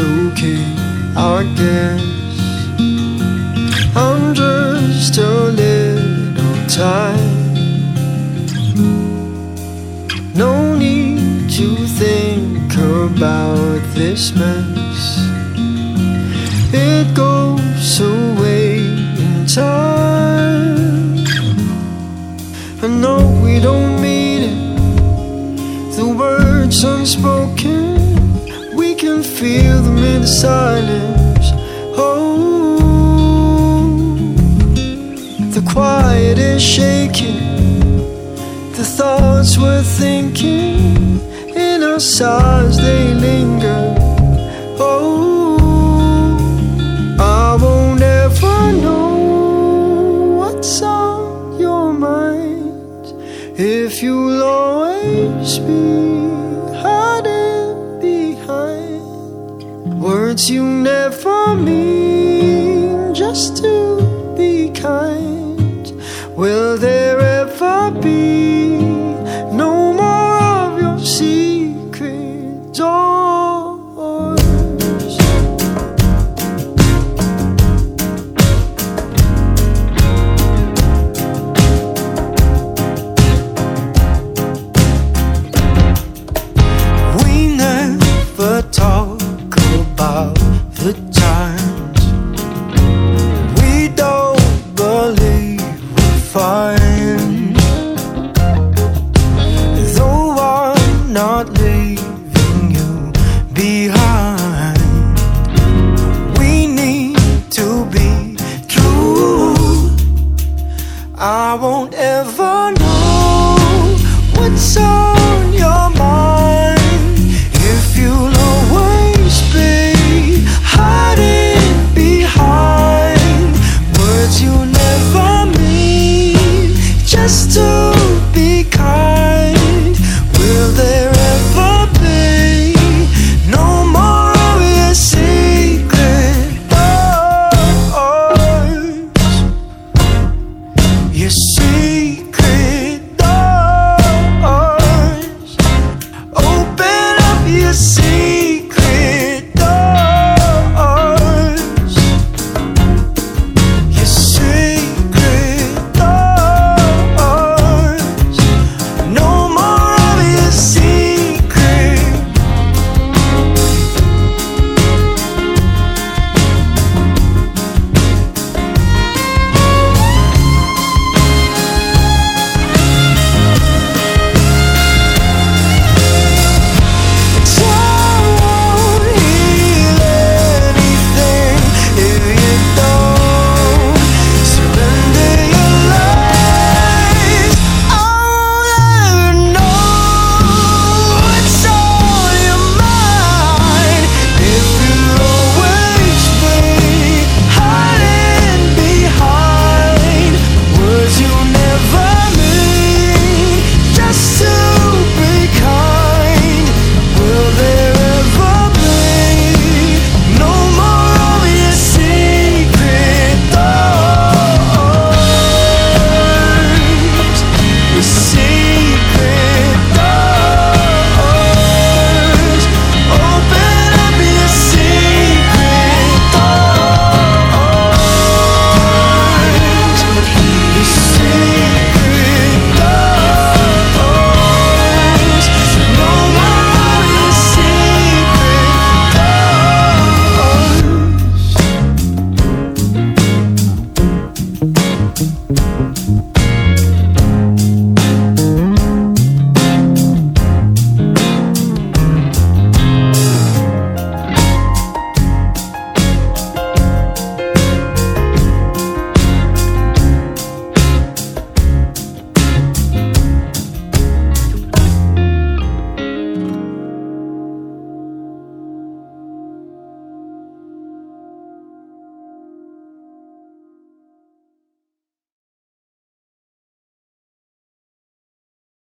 okay, I guess. I'm just a little tired. No need to think about this mess. It goes thinking in our sighs they linger. Oh, I won't ever know what's on your mind if you'll always be hiding behind words you never mean just to be kind. Will there? you never mean just to be kind. Will there ever be no more of your secret? You see.